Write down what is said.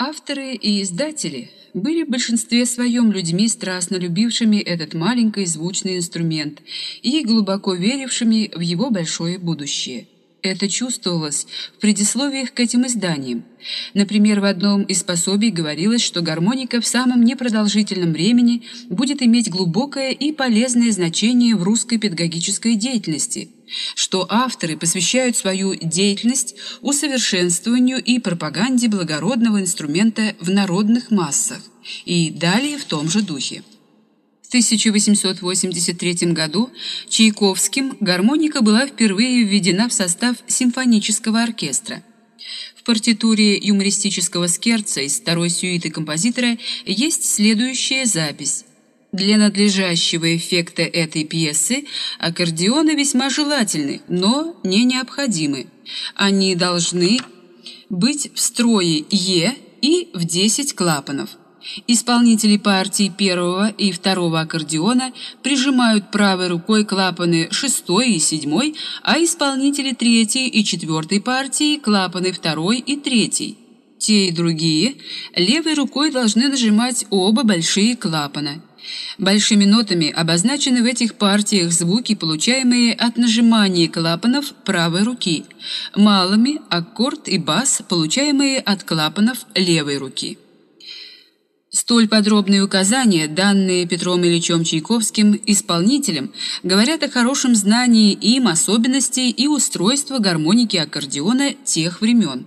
Авторы и издатели были в большинстве своем людьми, страстно любившими этот маленький звучный инструмент и глубоко верившими в его большое будущее. Это чувствовалось в предисловиях к этим изданиям. Например, в одном из пособий говорилось, что гармоника в самом непродолжительном времени будет иметь глубокое и полезное значение в русской педагогической деятельности, что авторы посвящают свою деятельность усовершенствованию и пропаганде благородного инструмента в народных массах, и далее в том же духе. В 1883 году Чайковским гармоника была впервые введена в состав симфонического оркестра. В партитуре юмористического скерца из второй сюиты композитора есть следующая запись. Для надлежащего эффекта этой пьесы аккордеоны весьма желательны, но не необходимы. Они должны быть в строе Е и в 10 клапанов. Исполнители партии первого и второго аккордеона прижимают правой рукой клапаны шестой и седьмой, а исполнители третьей и четвертой партии клапаны второй и третьей. Те и другие левой рукой должны нажимать оба большие клапана. Большими нотами обозначены в этих партиях звуки, получаемые от нажимания клапанов правой руки, малыми аккорд и бас, получаемые от клапанов левой руки. Столь подробные указания, данные Петром Ильичем Чайковским исполнителям, говорят о хорошем знании им особенностей и устройства гармоники аккордеона тех времен.